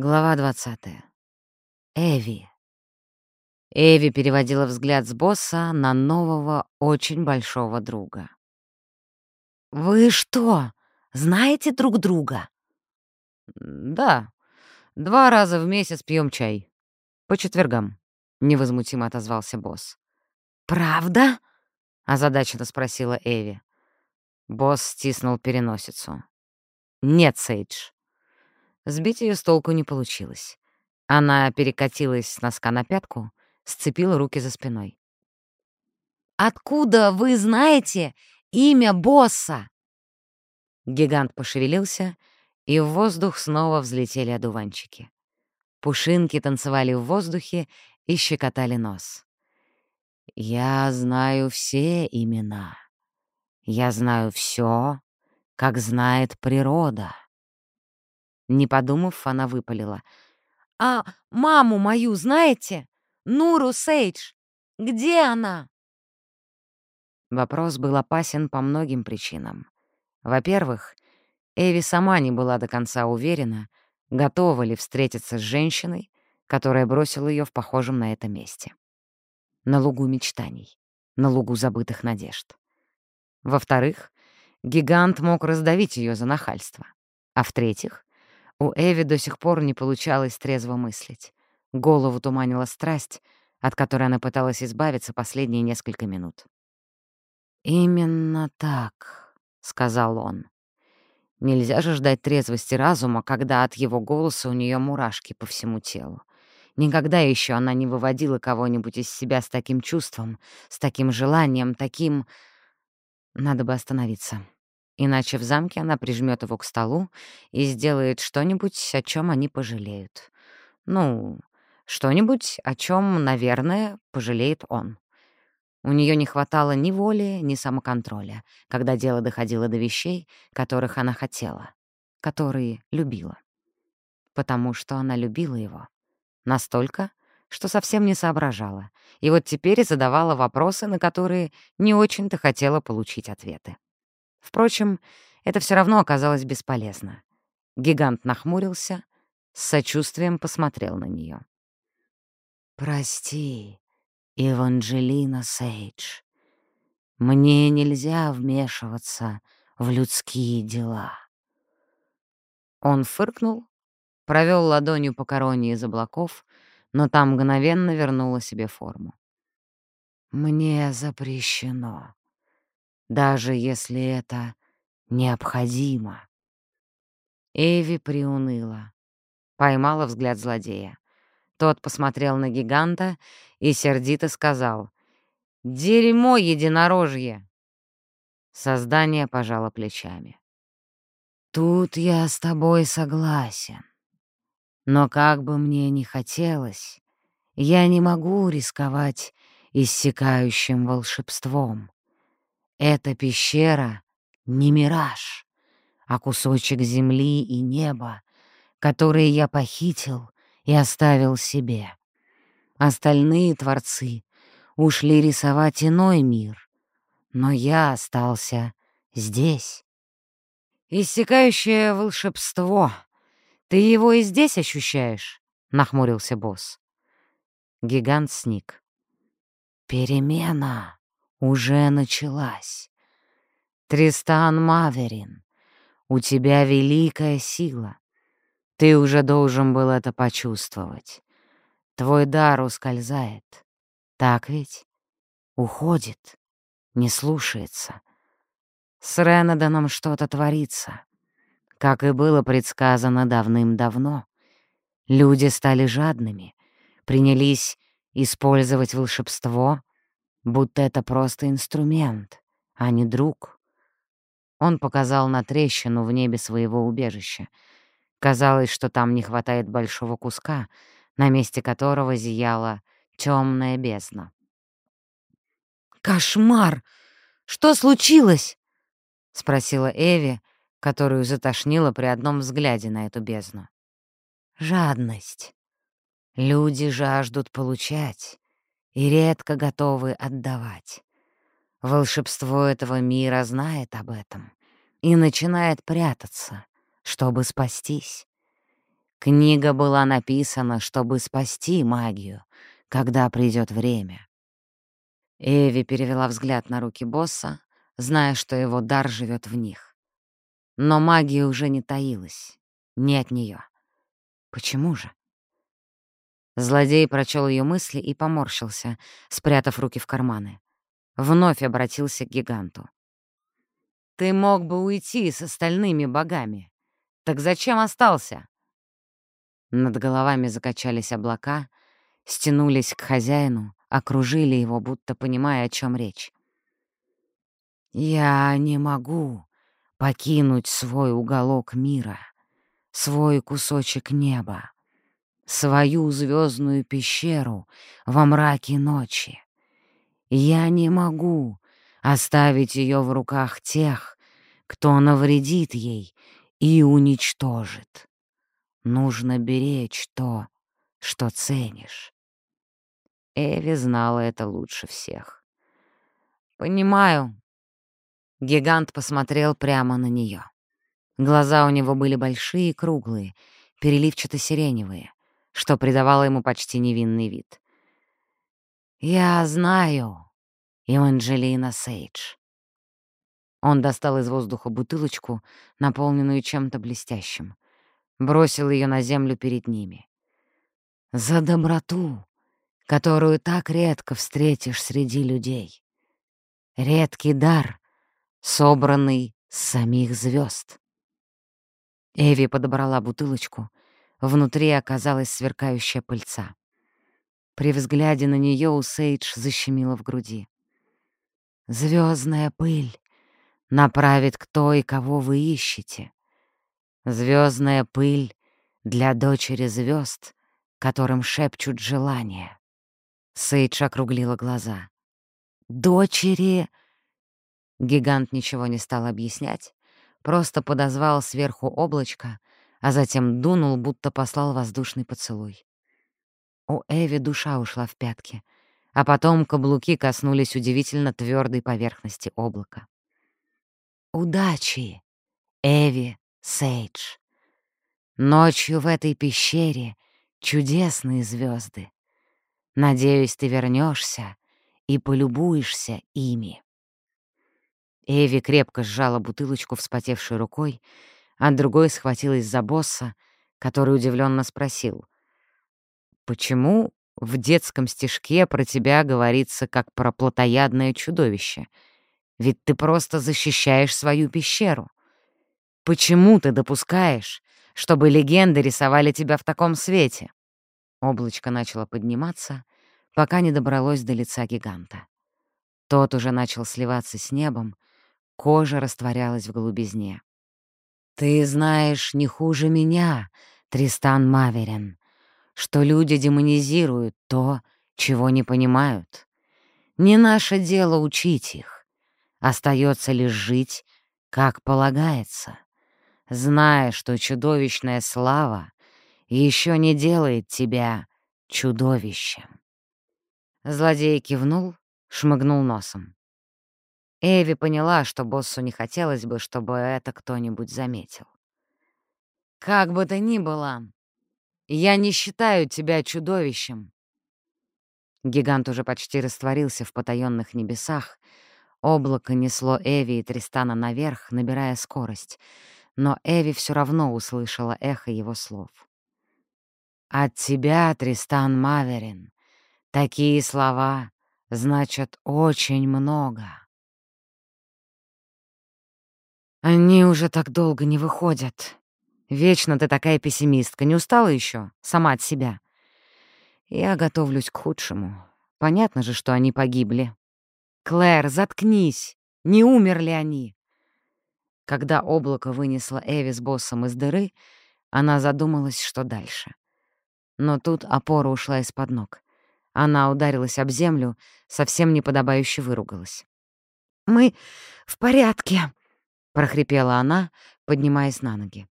Глава 20. Эви. Эви переводила взгляд с босса на нового, очень большого друга. «Вы что, знаете друг друга?» «Да, два раза в месяц пьем чай. По четвергам», — невозмутимо отозвался босс. «Правда?» — озадаченно спросила Эви. Босс стиснул переносицу. «Нет, Сейдж, Сбить ее с толку не получилось. Она перекатилась с носка на пятку, сцепила руки за спиной. «Откуда вы знаете имя босса?» Гигант пошевелился, и в воздух снова взлетели одуванчики. Пушинки танцевали в воздухе и щекотали нос. «Я знаю все имена. Я знаю все, как знает природа». Не подумав, она выпалила. «А маму мою знаете? Нуру Сейдж. Где она?» Вопрос был опасен по многим причинам. Во-первых, Эви сама не была до конца уверена, готова ли встретиться с женщиной, которая бросила ее в похожем на это месте. На лугу мечтаний, на лугу забытых надежд. Во-вторых, гигант мог раздавить ее за нахальство. А в-третьих, у Эви до сих пор не получалось трезво мыслить. Голову туманила страсть, от которой она пыталась избавиться последние несколько минут. «Именно так», — сказал он. Нельзя же ждать трезвости разума, когда от его голоса у нее мурашки по всему телу. Никогда еще она не выводила кого-нибудь из себя с таким чувством, с таким желанием, таким... Надо бы остановиться. Иначе в замке она прижмет его к столу и сделает что-нибудь, о чем они пожалеют. Ну, что-нибудь, о чем, наверное, пожалеет он. У нее не хватало ни воли, ни самоконтроля, когда дело доходило до вещей, которых она хотела, которые любила. Потому что она любила его. Настолько, что совсем не соображала, и вот теперь задавала вопросы, на которые не очень-то хотела получить ответы. Впрочем, это все равно оказалось бесполезно. Гигант нахмурился, с сочувствием посмотрел на нее. «Прости, Эванжелина Сейдж, мне нельзя вмешиваться в людские дела». Он фыркнул, провел ладонью по короне из облаков, но там мгновенно вернула себе форму. «Мне запрещено даже если это необходимо. Эви приуныла, поймала взгляд злодея. Тот посмотрел на гиганта и сердито сказал «Дерьмо единорожье!» Создание пожало плечами. «Тут я с тобой согласен. Но как бы мне ни хотелось, я не могу рисковать иссякающим волшебством. Эта пещера — не мираж, а кусочек земли и неба, которые я похитил и оставил себе. Остальные творцы ушли рисовать иной мир, но я остался здесь. «Иссякающее волшебство. Ты его и здесь ощущаешь?» — нахмурился босс. Гигант сник. «Перемена!» Уже началась. Тристан Маверин, у тебя великая сила. Ты уже должен был это почувствовать. Твой дар ускользает. Так ведь? Уходит, не слушается. С Ренеданом что-то творится. Как и было предсказано давным-давно. Люди стали жадными, принялись использовать волшебство будто это просто инструмент, а не друг. Он показал на трещину в небе своего убежища. Казалось, что там не хватает большого куска, на месте которого зияла темная бездна. «Кошмар! Что случилось?» — спросила Эви, которую затошнило при одном взгляде на эту бездну. «Жадность. Люди жаждут получать, и редко готовы отдавать. Волшебство этого мира знает об этом и начинает прятаться, чтобы спастись. Книга была написана, чтобы спасти магию, когда придет время. Эви перевела взгляд на руки босса, зная, что его дар живет в них. Но магия уже не таилась, не от нее. Почему же? Злодей прочел ее мысли и поморщился, спрятав руки в карманы. Вновь обратился к гиганту. «Ты мог бы уйти с остальными богами. Так зачем остался?» Над головами закачались облака, стянулись к хозяину, окружили его, будто понимая, о чем речь. «Я не могу покинуть свой уголок мира, свой кусочек неба, свою звездную пещеру во мраке ночи. Я не могу оставить ее в руках тех, кто навредит ей и уничтожит. Нужно беречь то, что ценишь. Эви знала это лучше всех. «Понимаю». Гигант посмотрел прямо на нее. Глаза у него были большие и круглые, переливчато-сиреневые, что придавало ему почти невинный вид. «Я знаю, Еванджелина Сейдж». Он достал из воздуха бутылочку, наполненную чем-то блестящим, бросил ее на землю перед ними. «За доброту, которую так редко встретишь среди людей. Редкий дар, собранный с самих звезд. Эви подобрала бутылочку, внутри оказалась сверкающая пыльца. При взгляде на нее у Сейдж защемило в груди. Звездная пыль направит кто и кого вы ищете. Звездная пыль для дочери звезд, которым шепчут желания. Сейдж округлила глаза. «Дочери...» Гигант ничего не стал объяснять, просто подозвал сверху облачко, а затем дунул, будто послал воздушный поцелуй. У Эви душа ушла в пятки, а потом каблуки коснулись удивительно твердой поверхности облака. «Удачи, Эви Сейдж! Ночью в этой пещере чудесные звезды. Надеюсь, ты вернешься и полюбуешься ими». Эви крепко сжала бутылочку вспотевшей рукой, а другой схватилась за босса, который удивленно спросил. «Почему в детском стишке про тебя говорится как про плотоядное чудовище? Ведь ты просто защищаешь свою пещеру. Почему ты допускаешь, чтобы легенды рисовали тебя в таком свете?» Облачко начало подниматься, пока не добралось до лица гиганта. Тот уже начал сливаться с небом, кожа растворялась в голубизне. «Ты знаешь не хуже меня, Тристан Маверин, что люди демонизируют то, чего не понимают. Не наше дело учить их. Остается лишь жить, как полагается, зная, что чудовищная слава еще не делает тебя чудовищем. Злодей кивнул, шмыгнул носом. Эви поняла, что боссу не хотелось бы, чтобы это кто-нибудь заметил. «Как бы то ни было, я не считаю тебя чудовищем». Гигант уже почти растворился в потаённых небесах. Облако несло Эви и Тристана наверх, набирая скорость, но Эви все равно услышала эхо его слов. «От тебя, Тристан Маверин, такие слова значат очень много». «Они уже так долго не выходят. Вечно ты такая пессимистка. Не устала еще? Сама от себя?» «Я готовлюсь к худшему. Понятно же, что они погибли». «Клэр, заткнись! Не умерли они!» Когда облако вынесло Эви с боссом из дыры, она задумалась, что дальше. Но тут опора ушла из-под ног. Она ударилась об землю, совсем неподобающе выругалась. «Мы в порядке», — прохрипела она, поднимаясь на ноги.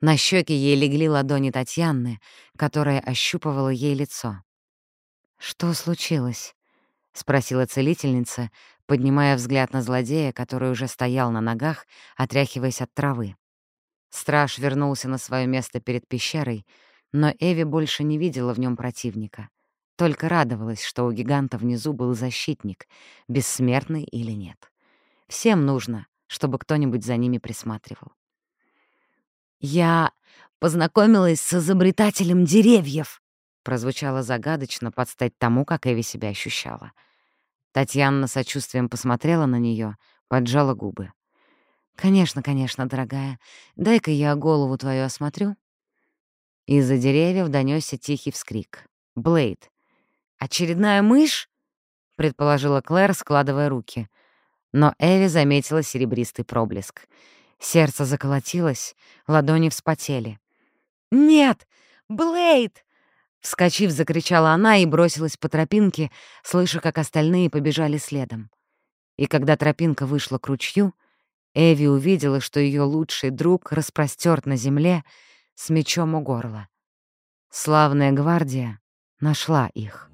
На щеки ей легли ладони Татьяны, которая ощупывала ей лицо. «Что случилось?» — спросила целительница, поднимая взгляд на злодея, который уже стоял на ногах, отряхиваясь от травы. Страж вернулся на свое место перед пещерой, но Эви больше не видела в нем противника, только радовалась, что у гиганта внизу был защитник, бессмертный или нет. Всем нужно, чтобы кто-нибудь за ними присматривал. «Я познакомилась с изобретателем деревьев», прозвучало загадочно под стать тому, как Эви себя ощущала. Татьяна сочувствием посмотрела на нее, поджала губы. «Конечно, конечно, дорогая. Дай-ка я голову твою осмотрю». Из-за деревьев донёсся тихий вскрик. «Блейд!» «Очередная мышь?» — предположила Клэр, складывая руки. Но Эви заметила серебристый проблеск. Сердце заколотилось, ладони вспотели. «Нет! Блейд!» Вскочив, закричала она и бросилась по тропинке, слыша, как остальные побежали следом. И когда тропинка вышла к ручью, Эви увидела, что ее лучший друг распростерт на земле с мечом у горла. Славная гвардия нашла их.